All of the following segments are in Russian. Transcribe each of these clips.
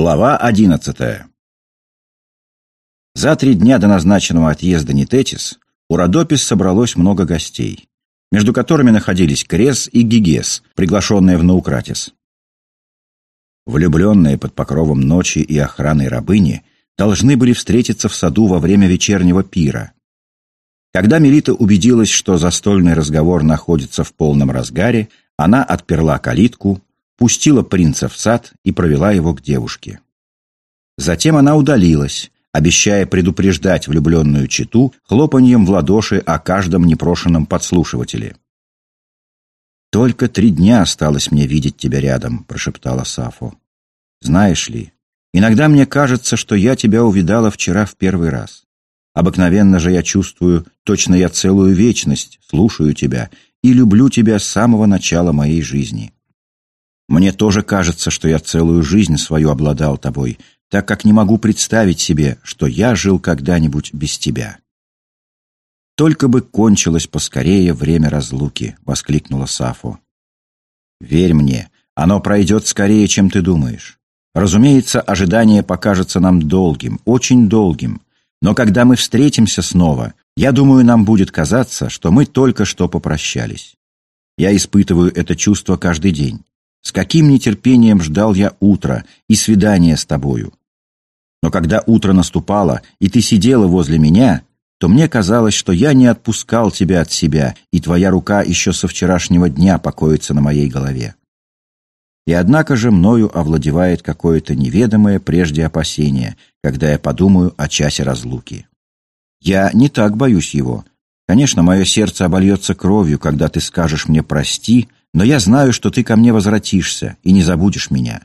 Глава одиннадцатая. За три дня до назначенного отъезда Нететис у Родопис собралось много гостей, между которыми находились Крес и Гигес, приглашенные в Наукратис. Влюбленные под покровом ночи и охраной рабыни должны были встретиться в саду во время вечернего пира. Когда Мелита убедилась, что застольный разговор находится в полном разгаре, она отперла калитку, пустила принца в сад и провела его к девушке. Затем она удалилась, обещая предупреждать влюбленную читу хлопаньем в ладоши о каждом непрошенном подслушивателе. «Только три дня осталось мне видеть тебя рядом», — прошептала Сафо. «Знаешь ли, иногда мне кажется, что я тебя увидала вчера в первый раз. Обыкновенно же я чувствую, точно я целую вечность, слушаю тебя и люблю тебя с самого начала моей жизни». Мне тоже кажется, что я целую жизнь свою обладал тобой, так как не могу представить себе, что я жил когда-нибудь без тебя. «Только бы кончилось поскорее время разлуки», — воскликнула Сафо. «Верь мне, оно пройдет скорее, чем ты думаешь. Разумеется, ожидание покажется нам долгим, очень долгим, но когда мы встретимся снова, я думаю, нам будет казаться, что мы только что попрощались. Я испытываю это чувство каждый день. С каким нетерпением ждал я утра и свидания с тобою. Но когда утро наступало, и ты сидела возле меня, то мне казалось, что я не отпускал тебя от себя, и твоя рука еще со вчерашнего дня покоится на моей голове. И однако же мною овладевает какое-то неведомое прежде опасение, когда я подумаю о часе разлуки. Я не так боюсь его. Конечно, мое сердце обольется кровью, когда ты скажешь мне «прости», но я знаю, что ты ко мне возвратишься и не забудешь меня».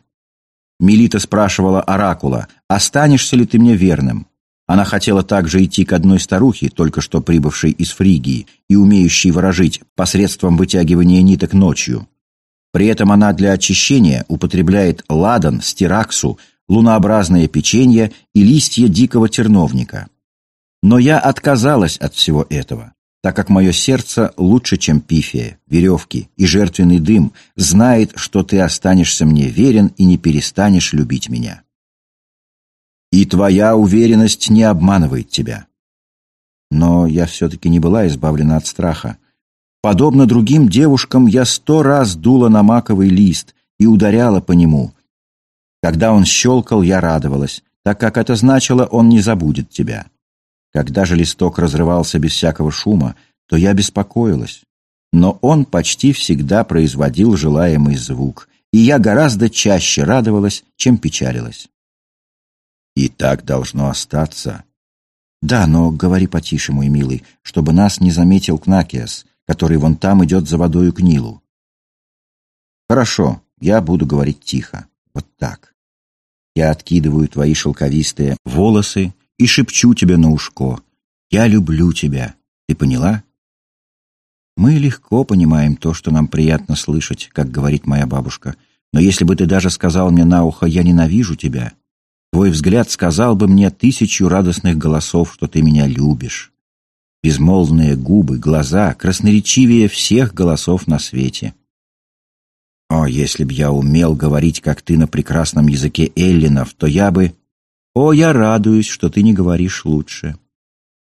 Мелита спрашивала Оракула, «Останешься ли ты мне верным?» Она хотела также идти к одной старухе, только что прибывшей из Фригии и умеющей ворожить посредством вытягивания ниток ночью. При этом она для очищения употребляет ладан, стираксу, лунообразное печенье и листья дикого терновника. Но я отказалась от всего этого так как мое сердце лучше, чем пифия, веревки и жертвенный дым, знает, что ты останешься мне верен и не перестанешь любить меня. И твоя уверенность не обманывает тебя. Но я все-таки не была избавлена от страха. Подобно другим девушкам, я сто раз дула на маковый лист и ударяла по нему. Когда он щелкал, я радовалась, так как это значило, он не забудет тебя. Когда же листок разрывался без всякого шума, то я беспокоилась. Но он почти всегда производил желаемый звук, и я гораздо чаще радовалась, чем печалилась. «И так должно остаться». «Да, но говори потише, мой милый, чтобы нас не заметил Кнакиас, который вон там идет за водою к Нилу». «Хорошо, я буду говорить тихо. Вот так. Я откидываю твои шелковистые волосы и шепчу тебе на ушко. Я люблю тебя. Ты поняла? Мы легко понимаем то, что нам приятно слышать, как говорит моя бабушка. Но если бы ты даже сказал мне на ухо «я ненавижу тебя», твой взгляд сказал бы мне тысячу радостных голосов, что ты меня любишь. Безмолвные губы, глаза, красноречивее всех голосов на свете. О, если б я умел говорить, как ты, на прекрасном языке эллинов, то я бы... «О, я радуюсь, что ты не говоришь лучше.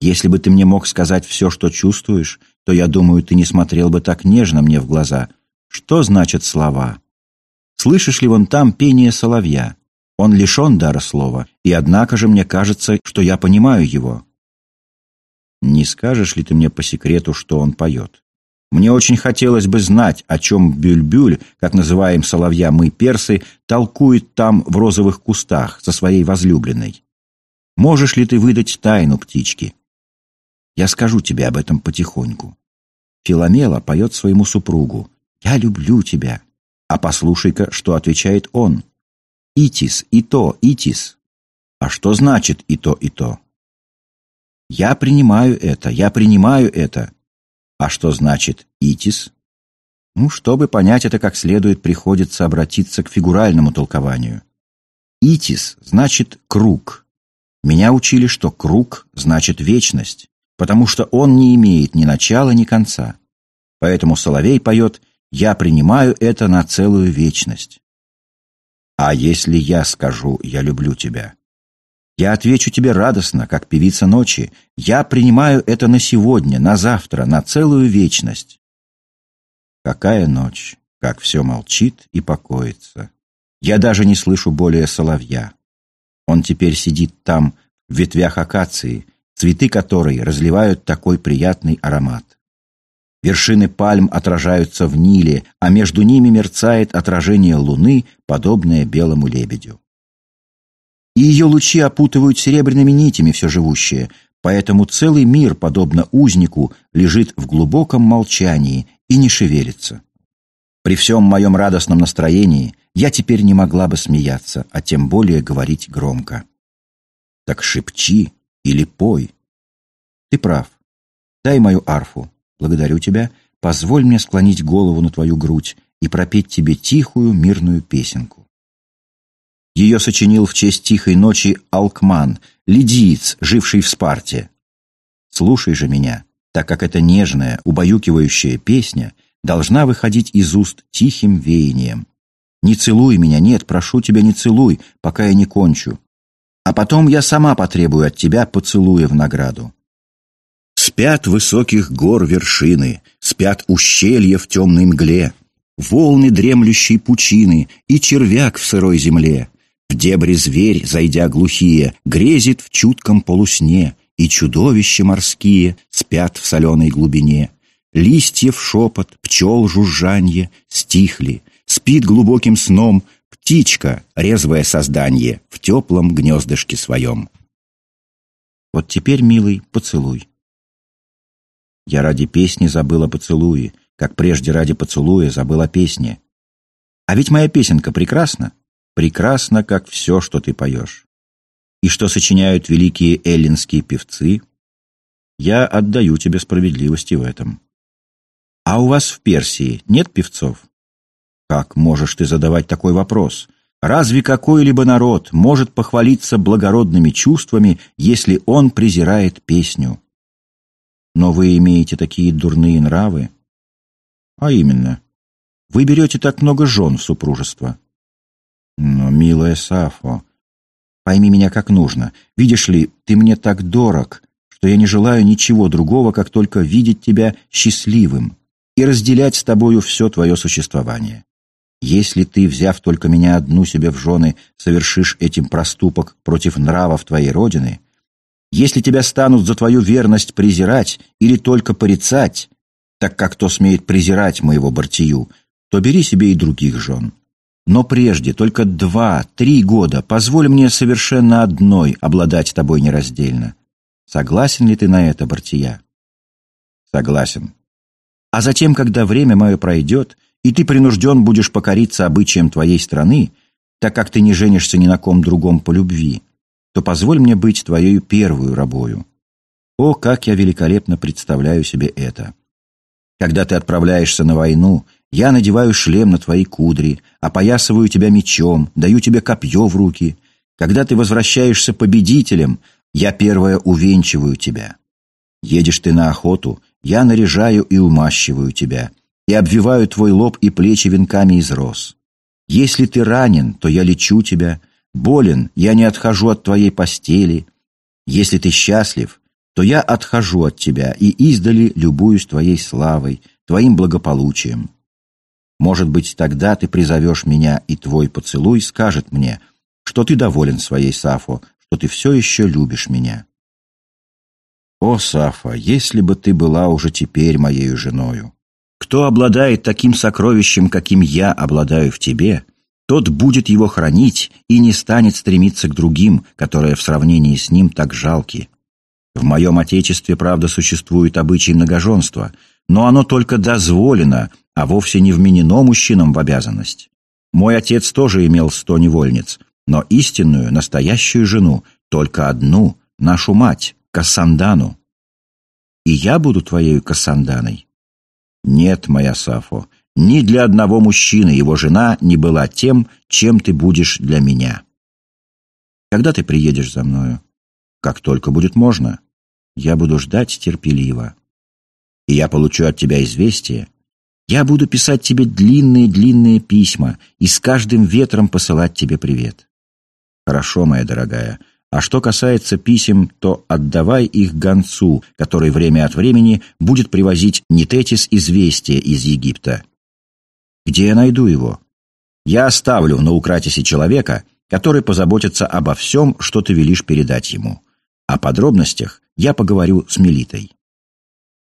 Если бы ты мне мог сказать все, что чувствуешь, то, я думаю, ты не смотрел бы так нежно мне в глаза. Что значат слова? Слышишь ли вон там пение соловья? Он лишен дара слова, и однако же мне кажется, что я понимаю его. Не скажешь ли ты мне по секрету, что он поет? Мне очень хотелось бы знать, о чем Бюльбюль, как называем соловья мы персы, толкует там в розовых кустах со своей возлюбленной. Можешь ли ты выдать тайну птички? Я скажу тебе об этом потихоньку. Филомела поет своему супругу «Я люблю тебя». А послушай-ка, что отвечает он. «Итис, и то, Итис». А что значит и то, и то? Я принимаю это, я принимаю это. А что значит «итис»? Ну, чтобы понять это как следует, приходится обратиться к фигуральному толкованию. «Итис» значит «круг». Меня учили, что «круг» значит «вечность», потому что он не имеет ни начала, ни конца. Поэтому Соловей поет «Я принимаю это на целую вечность». А если я скажу «я люблю тебя»? Я отвечу тебе радостно, как певица ночи. Я принимаю это на сегодня, на завтра, на целую вечность. Какая ночь, как все молчит и покоится. Я даже не слышу более соловья. Он теперь сидит там, в ветвях акации, цветы которой разливают такой приятный аромат. Вершины пальм отражаются в Ниле, а между ними мерцает отражение луны, подобное белому лебедю. И ее лучи опутывают серебряными нитями все живущее, поэтому целый мир, подобно узнику, лежит в глубоком молчании и не шевелится. При всем моем радостном настроении я теперь не могла бы смеяться, а тем более говорить громко. Так шепчи или пой. Ты прав. Дай мою арфу. Благодарю тебя. Позволь мне склонить голову на твою грудь и пропеть тебе тихую, мирную песенку. Ее сочинил в честь тихой ночи Алкман, лидиец, живший в Спарте. Слушай же меня, так как эта нежная, убаюкивающая песня должна выходить из уст тихим веянием. Не целуй меня, нет, прошу тебя, не целуй, пока я не кончу. А потом я сама потребую от тебя поцелуя в награду. Спят высоких гор вершины, спят ущелья в темной мгле, волны дремлющей пучины и червяк в сырой земле. В дебри зверь, зайдя глухие, грезит в чутком полусне, и чудовища морские спят в соленой глубине. Листьев шепот, пчел жужжанье стихли, спит глубоким сном птичка, резвое создание, в теплом гнездышке своем. Вот теперь, милый, поцелуй. Я ради песни забыла поцелуи, как прежде ради поцелуя забыла песни. А ведь моя песенка прекрасна, прекрасна, как все, что ты поешь. И что сочиняют великие эллинские певцы, я отдаю тебе справедливости в этом. А у вас в Персии нет певцов? Как можешь ты задавать такой вопрос? Разве какой-либо народ может похвалиться благородными чувствами, если он презирает песню? Но вы имеете такие дурные нравы? А именно, вы берете так много жен в супружество. Но, милая Сафо, пойми меня как нужно. Видишь ли, ты мне так дорог, что я не желаю ничего другого, как только видеть тебя счастливым и разделять с тобою все твое существование. Если ты, взяв только меня одну себе в жены, совершишь этим проступок против нравов твоей родины, если тебя станут за твою верность презирать или только порицать, так как кто смеет презирать моего Бартию, то бери себе и других жен. Но прежде, только два-три года, позволь мне совершенно одной обладать тобой нераздельно. Согласен ли ты на это, Бартия? Согласен. А затем, когда время мое пройдет, и ты принужден будешь покориться обычаям твоей страны, так как ты не женишься ни на ком другом по любви, то позволь мне быть твоей первую рабою. О, как я великолепно представляю себе это! Когда ты отправляешься на войну, я надеваю шлем на твои кудри, опоясываю тебя мечом, даю тебе копье в руки. Когда ты возвращаешься победителем, я первое увенчиваю тебя. Едешь ты на охоту, я наряжаю и умащиваю тебя — и обвиваю твой лоб и плечи венками из роз. Если ты ранен, то я лечу тебя, болен, я не отхожу от твоей постели. Если ты счастлив, то я отхожу от тебя и издали любуюсь твоей славой, твоим благополучием. Может быть, тогда ты призовешь меня, и твой поцелуй скажет мне, что ты доволен своей Сафо, что ты все еще любишь меня. О, Сафа, если бы ты была уже теперь моею женою! Кто обладает таким сокровищем, каким я обладаю в тебе, тот будет его хранить и не станет стремиться к другим, которые в сравнении с ним так жалки. В моем Отечестве, правда, существует обычай многоженства, но оно только дозволено, а вовсе не вменено мужчинам в обязанность. Мой отец тоже имел сто невольниц, но истинную, настоящую жену, только одну, нашу мать, Кассандану. И я буду твоей Кассанданой. Нет, моя Сафо, ни для одного мужчины его жена не была тем, чем ты будешь для меня. Когда ты приедешь за мною? Как только будет можно. Я буду ждать терпеливо. И я получу от тебя известие. Я буду писать тебе длинные-длинные письма и с каждым ветром посылать тебе привет. Хорошо, моя дорогая. А что касается писем, то отдавай их гонцу, который время от времени будет привозить Нететис известия из Египта. Где я найду его? Я оставлю на Укратисе человека, который позаботится обо всем, что ты велишь передать ему. О подробностях я поговорю с Мелитой.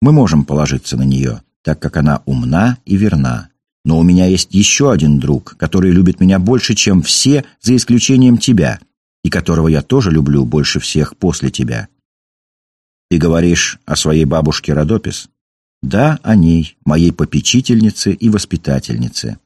Мы можем положиться на нее, так как она умна и верна. Но у меня есть еще один друг, который любит меня больше, чем все, за исключением тебя, и которого я тоже люблю больше всех после тебя. Ты говоришь о своей бабушке Родопис? Да, о ней, моей попечительнице и воспитательнице.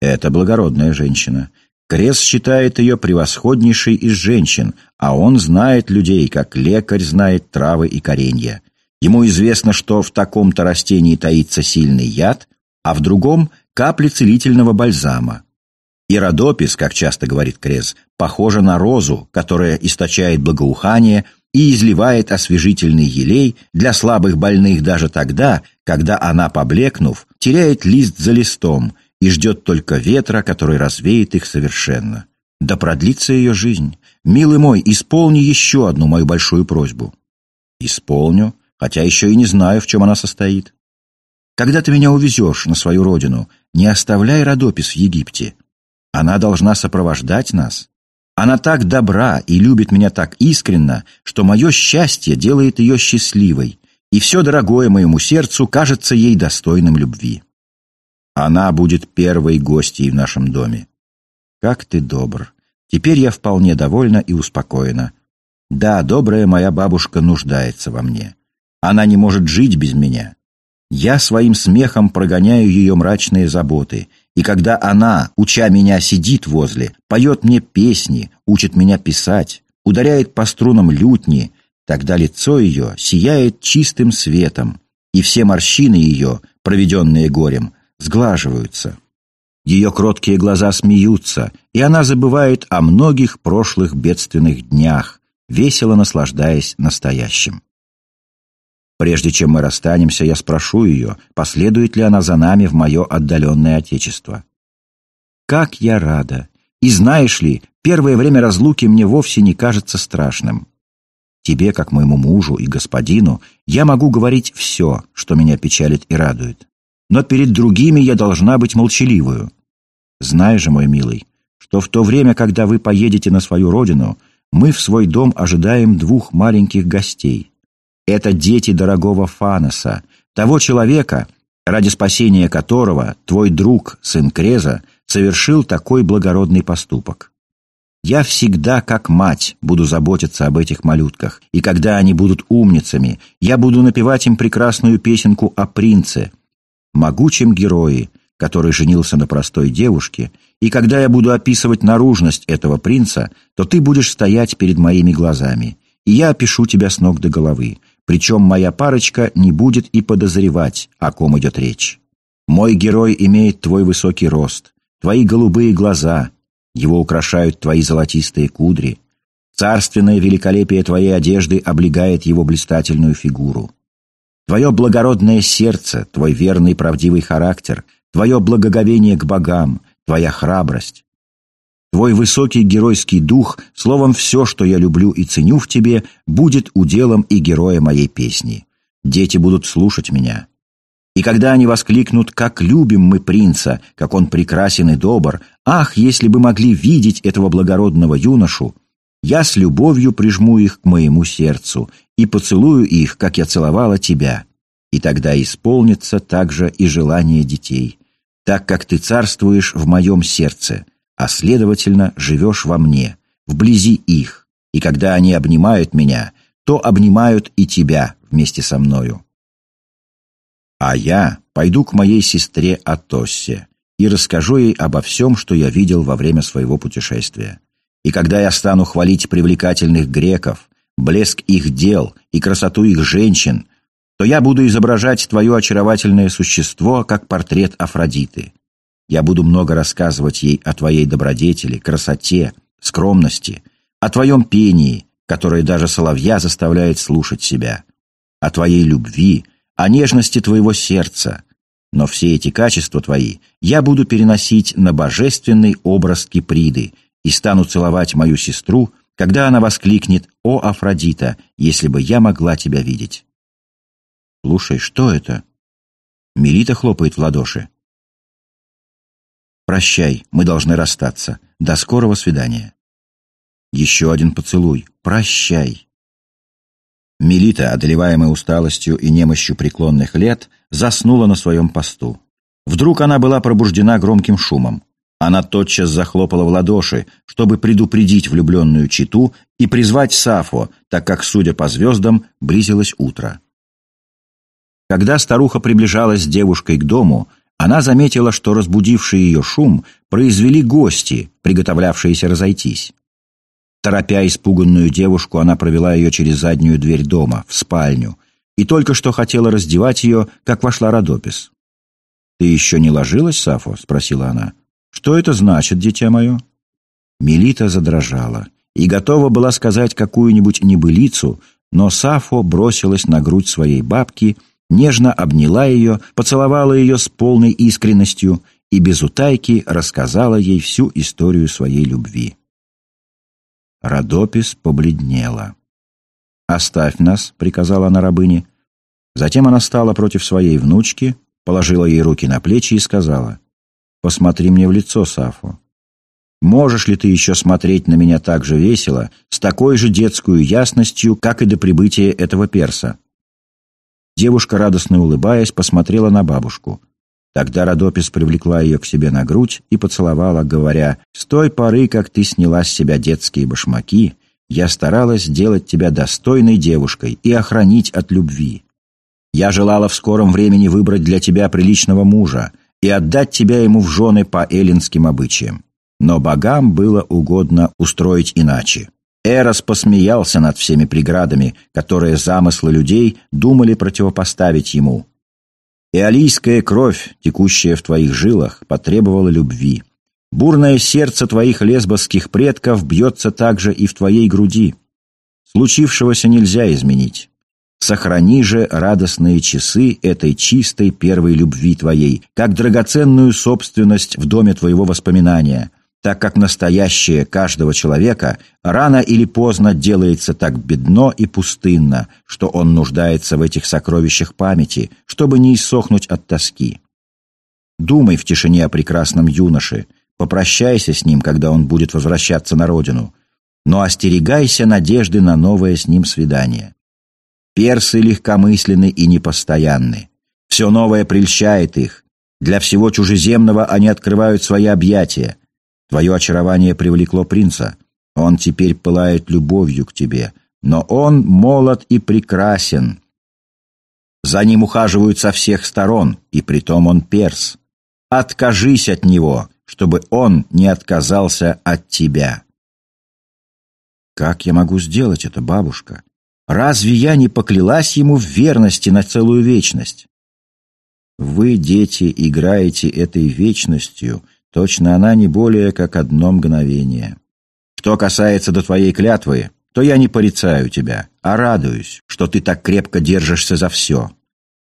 Это благородная женщина. Крес считает ее превосходнейшей из женщин, а он знает людей, как лекарь знает травы и коренья. Ему известно, что в таком-то растении таится сильный яд, а в другом – капли целительного бальзама. И родопис, как часто говорит Крез, похожа на розу, которая источает благоухание и изливает освежительный елей для слабых больных даже тогда, когда она, поблекнув, теряет лист за листом и ждет только ветра, который развеет их совершенно. Да продлится ее жизнь. Милый мой, исполни еще одну мою большую просьбу. Исполню, хотя еще и не знаю, в чем она состоит. Когда ты меня увезешь на свою родину, не оставляй родопис в Египте. Она должна сопровождать нас. Она так добра и любит меня так искренно, что мое счастье делает ее счастливой, и все дорогое моему сердцу кажется ей достойным любви. Она будет первой гостьей в нашем доме. Как ты добр. Теперь я вполне довольна и успокоена. Да, добрая моя бабушка нуждается во мне. Она не может жить без меня. Я своим смехом прогоняю ее мрачные заботы, и когда она, уча меня, сидит возле, поет мне песни, учит меня писать, ударяет по струнам лютни, тогда лицо ее сияет чистым светом, и все морщины ее, проведенные горем, сглаживаются. Ее кроткие глаза смеются, и она забывает о многих прошлых бедственных днях, весело наслаждаясь настоящим. Прежде чем мы расстанемся, я спрошу ее, последует ли она за нами в мое отдаленное отечество. Как я рада! И знаешь ли, первое время разлуки мне вовсе не кажется страшным. Тебе, как моему мужу и господину, я могу говорить все, что меня печалит и радует. Но перед другими я должна быть молчаливую. Знай же, мой милый, что в то время, когда вы поедете на свою родину, мы в свой дом ожидаем двух маленьких гостей. Это дети дорогого Фаноса, того человека, ради спасения которого твой друг, сын Креза, совершил такой благородный поступок. Я всегда, как мать, буду заботиться об этих малютках, и когда они будут умницами, я буду напевать им прекрасную песенку о принце, могучем герое, который женился на простой девушке, и когда я буду описывать наружность этого принца, то ты будешь стоять перед моими глазами, и я опишу тебя с ног до головы, причем моя парочка не будет и подозревать, о ком идет речь. Мой герой имеет твой высокий рост, твои голубые глаза, его украшают твои золотистые кудри. Царственное великолепие твоей одежды облегает его блистательную фигуру. Твое благородное сердце, твой верный правдивый характер, твое благоговение к богам, твоя храбрость, Твой высокий геройский дух, словом, все, что я люблю и ценю в тебе, будет уделом и героя моей песни. Дети будут слушать меня. И когда они воскликнут «Как любим мы принца! Как он прекрасен и добр! Ах, если бы могли видеть этого благородного юношу!» Я с любовью прижму их к моему сердцу и поцелую их, как я целовала тебя. И тогда исполнится также и желание детей, так как ты царствуешь в моем сердце, а следовательно, живешь во мне, вблизи их, и когда они обнимают меня, то обнимают и тебя вместе со мною. А я пойду к моей сестре Атоссе и расскажу ей обо всем, что я видел во время своего путешествия. И когда я стану хвалить привлекательных греков, блеск их дел и красоту их женщин, то я буду изображать твое очаровательное существо, как портрет Афродиты. Я буду много рассказывать ей о твоей добродетели, красоте, скромности, о твоем пении, которое даже соловья заставляет слушать себя, о твоей любви, о нежности твоего сердца. Но все эти качества твои я буду переносить на божественный образ Киприды и стану целовать мою сестру, когда она воскликнет «О, Афродита, если бы я могла тебя видеть!» «Слушай, что это?» Мирита хлопает в ладоши. «Прощай, мы должны расстаться. До скорого свидания». Еще один поцелуй. «Прощай». Мелита, одолеваемая усталостью и немощью преклонных лет, заснула на своем посту. Вдруг она была пробуждена громким шумом. Она тотчас захлопала в ладоши, чтобы предупредить влюбленную читу и призвать Сафо, так как, судя по звездам, близилось утро. Когда старуха приближалась с девушкой к дому, она заметила, что разбудивший ее шум произвели гости, приготовлявшиеся разойтись. Торопя испуганную девушку, она провела ее через заднюю дверь дома, в спальню, и только что хотела раздевать ее, как вошла Родопис. «Ты еще не ложилась, Сафо?» — спросила она. «Что это значит, дитя мое?» Мелита задрожала и готова была сказать какую-нибудь небылицу, но Сафо бросилась на грудь своей бабки, нежно обняла ее, поцеловала ее с полной искренностью и без утайки рассказала ей всю историю своей любви. Родопис побледнела. «Оставь нас», — приказала она рабыне. Затем она стала против своей внучки, положила ей руки на плечи и сказала, «Посмотри мне в лицо, Сафо. Можешь ли ты еще смотреть на меня так же весело, с такой же детскую ясностью, как и до прибытия этого перса?» Девушка, радостно улыбаясь, посмотрела на бабушку. Тогда Родопис привлекла ее к себе на грудь и поцеловала, говоря, «С той поры, как ты сняла с себя детские башмаки, я старалась сделать тебя достойной девушкой и охранить от любви. Я желала в скором времени выбрать для тебя приличного мужа и отдать тебя ему в жены по эллинским обычаям. Но богам было угодно устроить иначе. Эрос посмеялся над всеми преградами, которые замыслы людей думали противопоставить ему, Иолийская кровь, текущая в твоих жилах, потребовала любви. Бурное сердце твоих лесбосских предков бьется также и в твоей груди. Случившегося нельзя изменить. Сохрани же радостные часы этой чистой первой любви твоей, как драгоценную собственность в доме твоего воспоминания, так как настоящее каждого человека рано или поздно делается так бедно и пустынно, что он нуждается в этих сокровищах памяти, чтобы не иссохнуть от тоски. Думай в тишине о прекрасном юноше, попрощайся с ним, когда он будет возвращаться на родину, но остерегайся надежды на новое с ним свидание. Персы легкомысленны и непостоянны. Все новое прельщает их. Для всего чужеземного они открывают свои объятия. Твое очарование привлекло принца. Он теперь пылает любовью к тебе, но он молод и прекрасен. За ним ухаживают со всех сторон, и притом он перс. Откажись от него, чтобы он не отказался от тебя. Как я могу сделать это, бабушка? Разве я не поклялась ему в верности на целую вечность? Вы, дети, играете этой вечностью — Точно она не более как одно мгновение. Что касается до твоей клятвы, то я не порицаю тебя, а радуюсь, что ты так крепко держишься за все,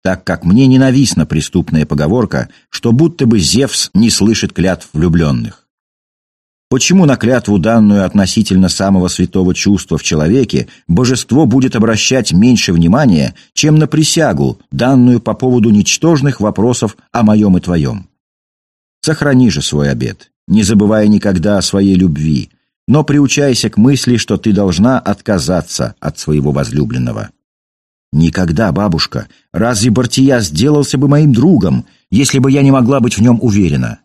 так как мне ненавистна преступная поговорка, что будто бы Зевс не слышит клятв влюбленных. Почему на клятву, данную относительно самого святого чувства в человеке, божество будет обращать меньше внимания, чем на присягу, данную по поводу ничтожных вопросов о моем и твоем? Сохрани же свой обет, не забывая никогда о своей любви, но приучайся к мысли, что ты должна отказаться от своего возлюбленного. Никогда, бабушка, разве Бартия сделался бы моим другом, если бы я не могла быть в нем уверена?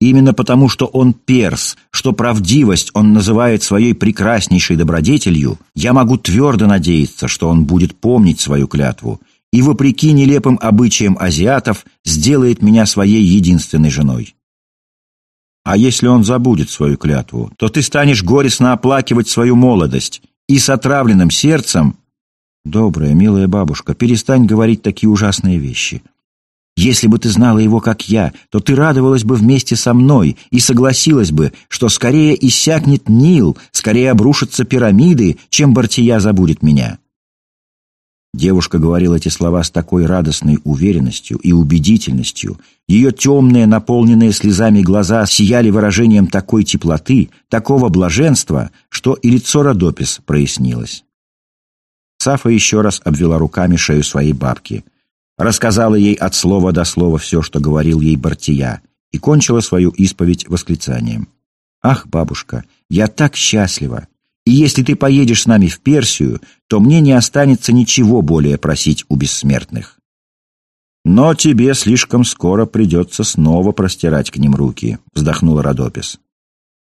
Именно потому, что он перс, что правдивость он называет своей прекраснейшей добродетелью, я могу твердо надеяться, что он будет помнить свою клятву и, вопреки нелепым обычаям азиатов, сделает меня своей единственной женой. А если он забудет свою клятву, то ты станешь горестно оплакивать свою молодость, и с отравленным сердцем... Добрая, милая бабушка, перестань говорить такие ужасные вещи. Если бы ты знала его, как я, то ты радовалась бы вместе со мной и согласилась бы, что скорее иссякнет Нил, скорее обрушатся пирамиды, чем Бартия забудет меня. Девушка говорила эти слова с такой радостной уверенностью и убедительностью. Ее темные, наполненные слезами глаза сияли выражением такой теплоты, такого блаженства, что и лицо Родопис прояснилось. Сафа еще раз обвела руками шею своей бабки. Рассказала ей от слова до слова все, что говорил ей Бартия, и кончила свою исповедь восклицанием. «Ах, бабушка, я так счастлива! И если ты поедешь с нами в Персию, то мне не останется ничего более просить у бессмертных. Но тебе слишком скоро придется снова простирать к ним руки, вздохнула Родопис.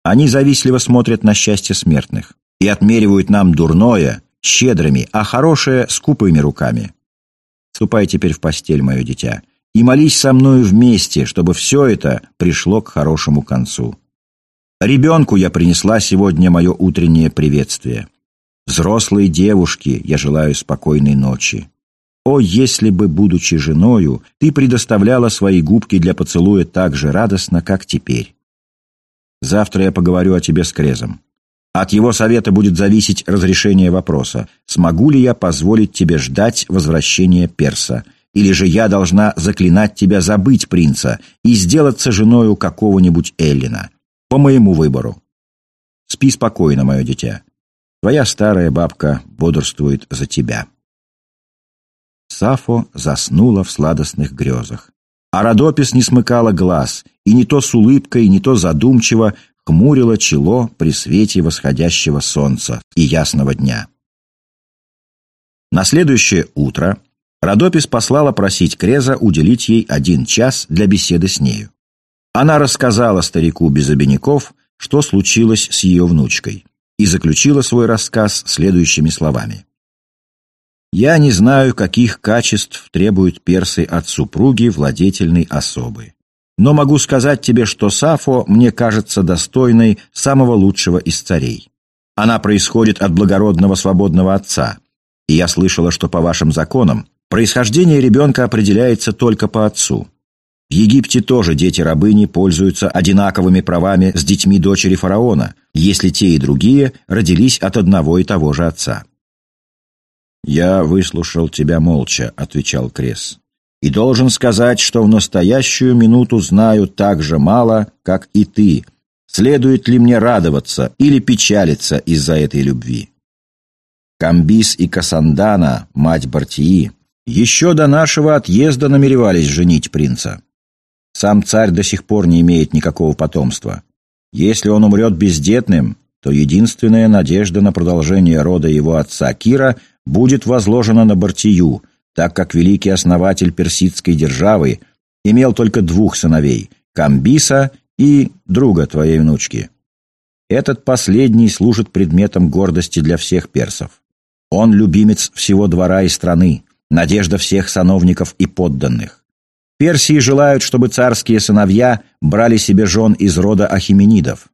Они завистливо смотрят на счастье смертных и отмеривают нам дурное щедрыми, а хорошее скупыми руками. Ступай теперь в постель, мое дитя, и молись со мною вместе, чтобы все это пришло к хорошему концу. Ребенку я принесла сегодня мое утреннее приветствие. Взрослой девушке я желаю спокойной ночи. О, если бы, будучи женою, ты предоставляла свои губки для поцелуя так же радостно, как теперь. Завтра я поговорю о тебе с Крезом. От его совета будет зависеть разрешение вопроса, смогу ли я позволить тебе ждать возвращения перса, или же я должна заклинать тебя забыть принца и сделаться женою какого-нибудь Эллина по моему выбору. Спи спокойно, мое дитя. Твоя старая бабка бодрствует за тебя. Сафо заснула в сладостных грезах. А Родопис не смыкала глаз, и не то с улыбкой, не то задумчиво хмурила чело при свете восходящего солнца и ясного дня. На следующее утро Родопис послала просить Креза уделить ей один час для беседы с нею. Она рассказала старику без обиняков, что случилось с ее внучкой, и заключила свой рассказ следующими словами. «Я не знаю, каких качеств требуют персы от супруги владетельной особы. Но могу сказать тебе, что Сафо мне кажется достойной самого лучшего из царей. Она происходит от благородного свободного отца, и я слышала, что по вашим законам происхождение ребенка определяется только по отцу. Египте тоже дети-рабыни пользуются одинаковыми правами с детьми дочери фараона, если те и другие родились от одного и того же отца. «Я выслушал тебя молча», — отвечал Крес, «и должен сказать, что в настоящую минуту знаю так же мало, как и ты. Следует ли мне радоваться или печалиться из-за этой любви?» Камбис и Касандана, мать Бартии, еще до нашего отъезда намеревались женить принца. Сам царь до сих пор не имеет никакого потомства. Если он умрет бездетным, то единственная надежда на продолжение рода его отца Кира будет возложена на Бартию, так как великий основатель персидской державы имел только двух сыновей – Камбиса и друга твоей внучки. Этот последний служит предметом гордости для всех персов. Он любимец всего двора и страны, надежда всех сановников и подданных. Персии желают, чтобы царские сыновья брали себе жен из рода ахименидов.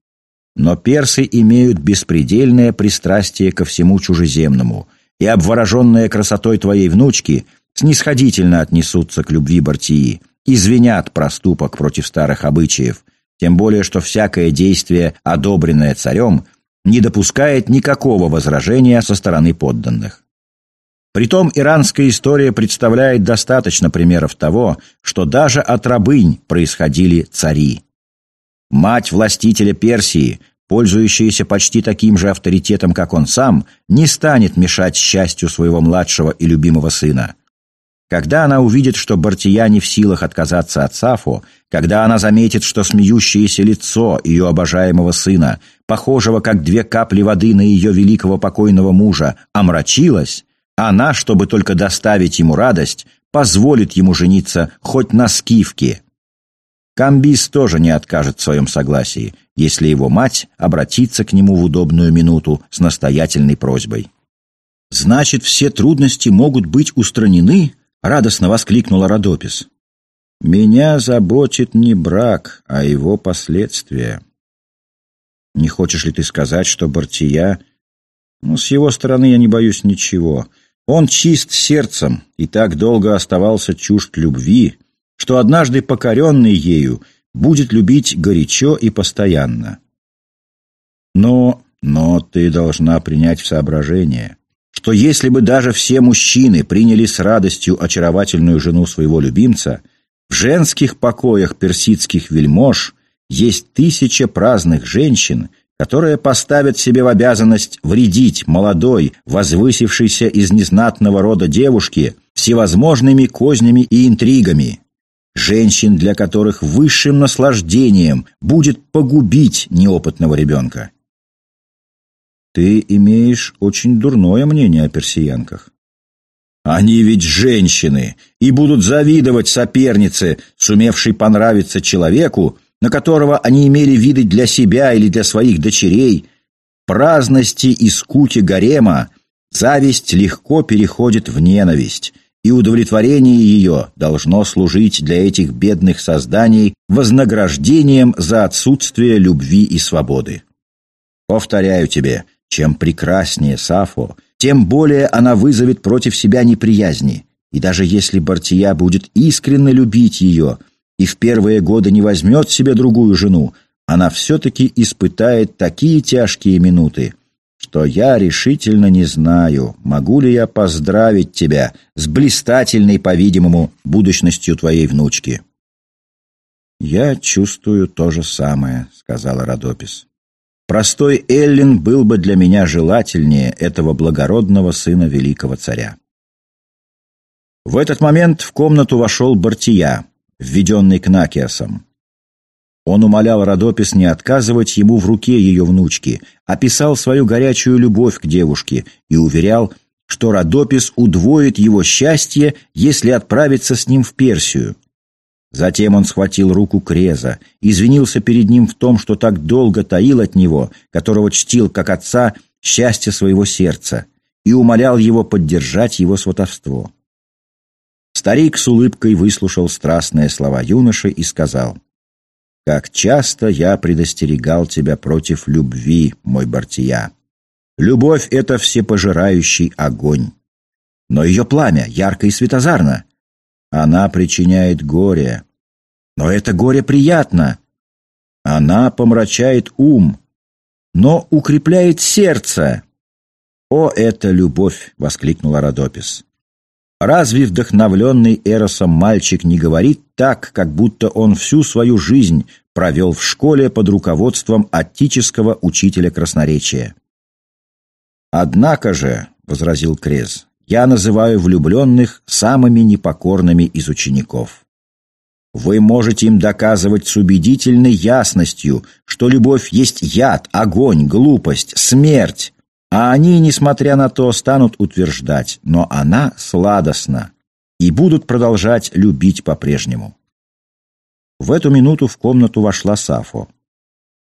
Но персы имеют беспредельное пристрастие ко всему чужеземному, и, обвороженные красотой твоей внучки, снисходительно отнесутся к любви Бартии, извинят проступок против старых обычаев, тем более что всякое действие, одобренное царем, не допускает никакого возражения со стороны подданных. Притом иранская история представляет достаточно примеров того, что даже от рабынь происходили цари. Мать властителя Персии, пользующаяся почти таким же авторитетом, как он сам, не станет мешать счастью своего младшего и любимого сына. Когда она увидит, что Бартия не в силах отказаться от Сафо, когда она заметит, что смеющееся лицо ее обожаемого сына, похожего как две капли воды на ее великого покойного мужа, омрачилось, она, чтобы только доставить ему радость, позволит ему жениться хоть на скифке. Камбис тоже не откажет в своем согласии, если его мать обратится к нему в удобную минуту с настоятельной просьбой. «Значит, все трудности могут быть устранены?» — радостно воскликнула Родопис. «Меня заботит не брак, а его последствия. Не хочешь ли ты сказать, что Бартия... Ну, с его стороны я не боюсь ничего. Он чист сердцем и так долго оставался чужд любви, что однажды покоренный ею будет любить горячо и постоянно. Но, но ты должна принять в соображение, что если бы даже все мужчины приняли с радостью очаровательную жену своего любимца, в женских покоях персидских вельмож есть тысяча праздных женщин, которые поставят себе в обязанность вредить молодой, возвысившейся из незнатного рода девушке всевозможными кознями и интригами. Женщин, для которых высшим наслаждением будет погубить неопытного ребенка. Ты имеешь очень дурное мнение о персиянках. Они ведь женщины и будут завидовать сопернице, сумевшей понравиться человеку, на которого они имели виды для себя или для своих дочерей, праздности и скуки гарема, зависть легко переходит в ненависть, и удовлетворение ее должно служить для этих бедных созданий вознаграждением за отсутствие любви и свободы. Повторяю тебе, чем прекраснее Сафо, тем более она вызовет против себя неприязни, и даже если Бартия будет искренне любить ее – и в первые годы не возьмет себе другую жену, она все-таки испытает такие тяжкие минуты, что я решительно не знаю, могу ли я поздравить тебя с блистательной, по-видимому, будущностью твоей внучки. «Я чувствую то же самое», — сказала Родопис. «Простой Эллин был бы для меня желательнее этого благородного сына великого царя». В этот момент в комнату вошел Бартия, введенный Кнакиасом. Он умолял Родопис не отказывать ему в руке ее внучки, описал свою горячую любовь к девушке и уверял, что Родопис удвоит его счастье, если отправиться с ним в Персию. Затем он схватил руку Креза, извинился перед ним в том, что так долго таил от него, которого чтил как отца, счастье своего сердца, и умолял его поддержать его сватовство. Старик с улыбкой выслушал страстные слова юноши и сказал, «Как часто я предостерегал тебя против любви, мой Бартия. Любовь — это всепожирающий огонь. Но ее пламя ярко и светозарно. Она причиняет горе. Но это горе приятно. Она помрачает ум, но укрепляет сердце. «О, это любовь!» — воскликнула Родопис. Разве вдохновленный Эросом мальчик не говорит так, как будто он всю свою жизнь провел в школе под руководством аттического учителя красноречия? «Однако же», — возразил Крез, — «я называю влюбленных самыми непокорными из учеников». Вы можете им доказывать с убедительной ясностью, что любовь есть яд, огонь, глупость, смерть, а они, несмотря на то, станут утверждать, но она сладостна, и будут продолжать любить по-прежнему. В эту минуту в комнату вошла Сафо.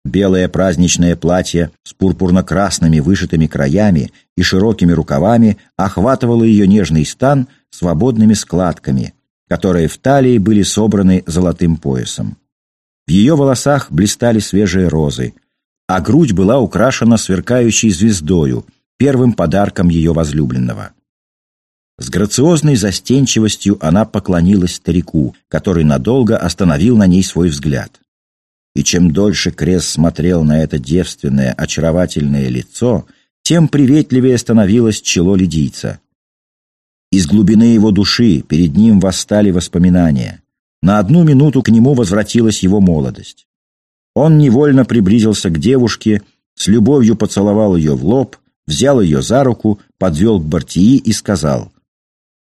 Белое праздничное платье с пурпурно-красными вышитыми краями и широкими рукавами охватывало ее нежный стан свободными складками, которые в талии были собраны золотым поясом. В ее волосах блистали свежие розы, а грудь была украшена сверкающей звездою, первым подарком ее возлюбленного. С грациозной застенчивостью она поклонилась старику, который надолго остановил на ней свой взгляд. И чем дольше Крес смотрел на это девственное, очаровательное лицо, тем приветливее становилось чело лидийца. Из глубины его души перед ним восстали воспоминания. На одну минуту к нему возвратилась его молодость. Он невольно приблизился к девушке, с любовью поцеловал ее в лоб, взял ее за руку, подвел к Бартии и сказал,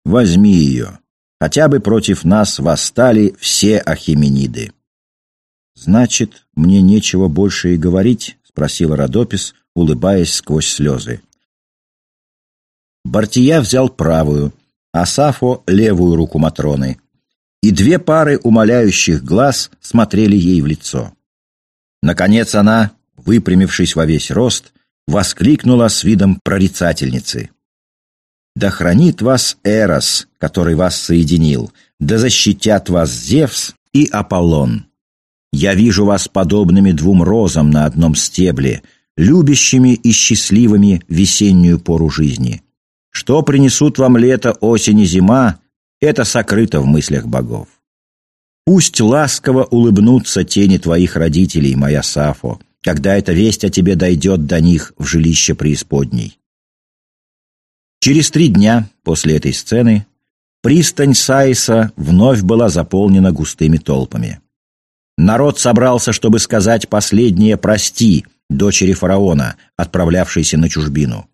«Возьми ее. Хотя бы против нас восстали все ахимениды». «Значит, мне нечего больше и говорить?» — спросила Родопис, улыбаясь сквозь слезы. Бартия взял правую, а Сафо — левую руку Матроны, и две пары умоляющих глаз смотрели ей в лицо. Наконец она, выпрямившись во весь рост, воскликнула с видом прорицательницы. «Да хранит вас Эрос, который вас соединил, да защитят вас Зевс и Аполлон. Я вижу вас подобными двум розам на одном стебле, любящими и счастливыми весеннюю пору жизни. Что принесут вам лето, осень и зима, это сокрыто в мыслях богов. Пусть ласково улыбнутся тени твоих родителей, моя Сафо, когда эта весть о тебе дойдет до них в жилище преисподней. Через три дня после этой сцены пристань Сайса вновь была заполнена густыми толпами. Народ собрался, чтобы сказать последнее «прости» дочери фараона, отправлявшейся на чужбину.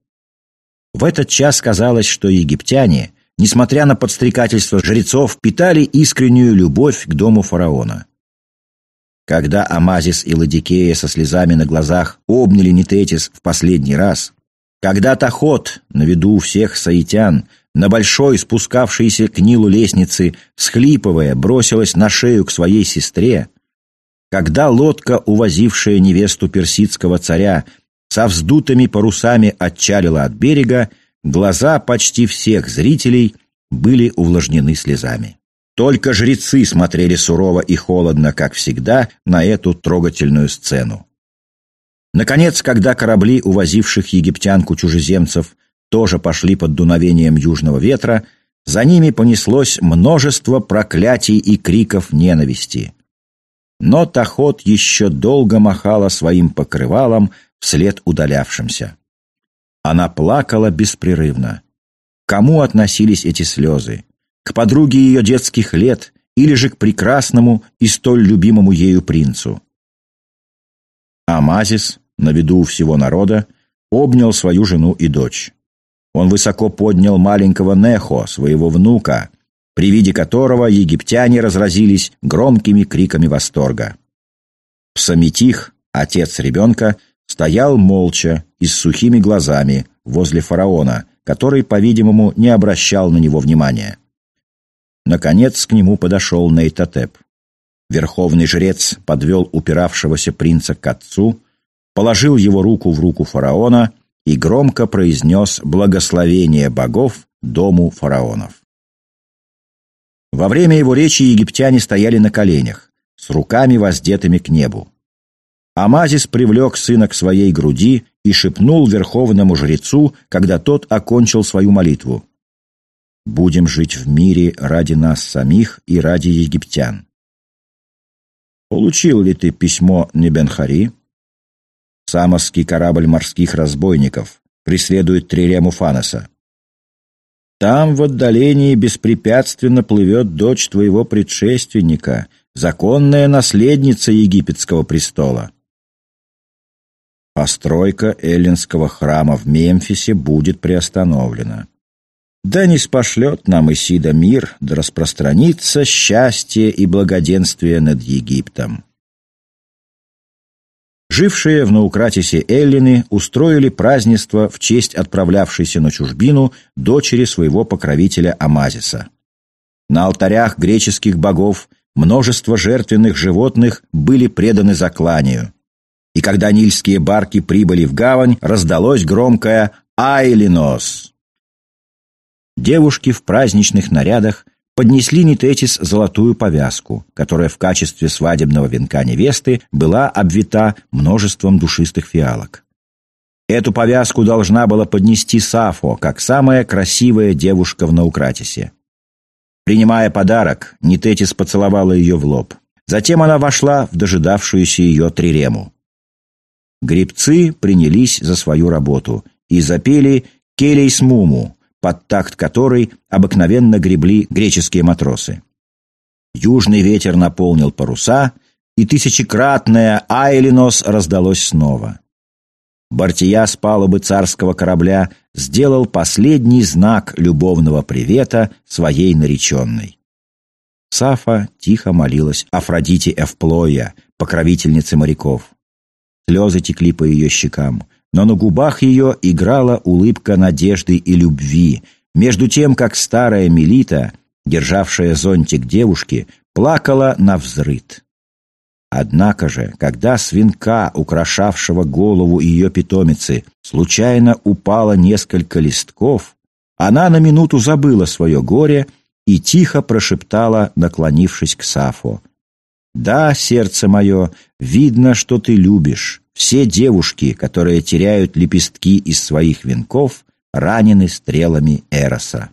В этот час казалось, что египтяне, несмотря на подстрекательство жрецов, питали искреннюю любовь к дому фараона. Когда Амазис и Ладикея со слезами на глазах обняли Нитетис в последний раз, когда Тахот, на виду всех саитян, на большой спускавшейся к Нилу лестнице, всхлипывая, бросилась на шею к своей сестре, когда лодка, увозившая невесту персидского царя, со вздутыми парусами отчалила от берега, глаза почти всех зрителей были увлажнены слезами. Только жрецы смотрели сурово и холодно, как всегда, на эту трогательную сцену. Наконец, когда корабли, увозивших египтянку чужеземцев, тоже пошли под дуновением южного ветра, за ними понеслось множество проклятий и криков ненависти. Но Тахот еще долго махала своим покрывалом вслед удалявшимся. Она плакала беспрерывно. Кому относились эти слезы? к подруге ее детских лет или же к прекрасному и столь любимому ею принцу. Амазис, на виду у всего народа, обнял свою жену и дочь. Он высоко поднял маленького Нехо, своего внука, при виде которого египтяне разразились громкими криками восторга. Псаметих, отец ребенка, стоял молча и с сухими глазами возле фараона, который, по-видимому, не обращал на него внимания. Наконец к нему подошел Нейтотеп. Верховный жрец подвел упиравшегося принца к отцу, положил его руку в руку фараона и громко произнес благословение богов дому фараонов. Во время его речи египтяне стояли на коленях, с руками воздетыми к небу. Амазис привлек сына к своей груди и шепнул верховному жрецу, когда тот окончил свою молитву будем жить в мире ради нас самих и ради египтян. Получил ли ты письмо Небенхари? Самосский корабль морских разбойников преследует Трирему Фанаса. Там в отдалении беспрепятственно плывет дочь твоего предшественника, законная наследница египетского престола. Постройка эллинского храма в Мемфисе будет приостановлена. Да не спошлет нам Исида мир, да распространится счастье и благоденствие над Египтом. Жившие в Наукратисе эллины устроили празднество в честь отправлявшейся на чужбину дочери своего покровителя Амазиса. На алтарях греческих богов множество жертвенных животных были преданы закланию. И когда нильские барки прибыли в гавань, раздалось громкое «Айлинос!» Девушки в праздничных нарядах поднесли Нитетис золотую повязку, которая в качестве свадебного венка невесты была обвита множеством душистых фиалок. Эту повязку должна была поднести Сафо, как самая красивая девушка в Наукратисе. Принимая подарок, Нитетис поцеловала ее в лоб. Затем она вошла в дожидавшуюся ее трирему. Гребцы принялись за свою работу и запели «Келейс Муму», под такт которой обыкновенно гребли греческие матросы. Южный ветер наполнил паруса, и тысячекратное «Айлинос» раздалось снова. Бартия с палубы царского корабля сделал последний знак любовного привета своей нареченной. Сафа тихо молилась Афродите Эвплоя, покровительнице моряков. Слезы текли по ее щекам но на губах ее играла улыбка надежды и любви, между тем, как старая Мелита, державшая зонтик девушки, плакала на взрыд. Однако же, когда свинка, украшавшего голову ее питомицы, случайно упало несколько листков, она на минуту забыла свое горе и тихо прошептала, наклонившись к Сафо. «Да, сердце мое, видно, что ты любишь. Все девушки, которые теряют лепестки из своих венков, ранены стрелами Эроса.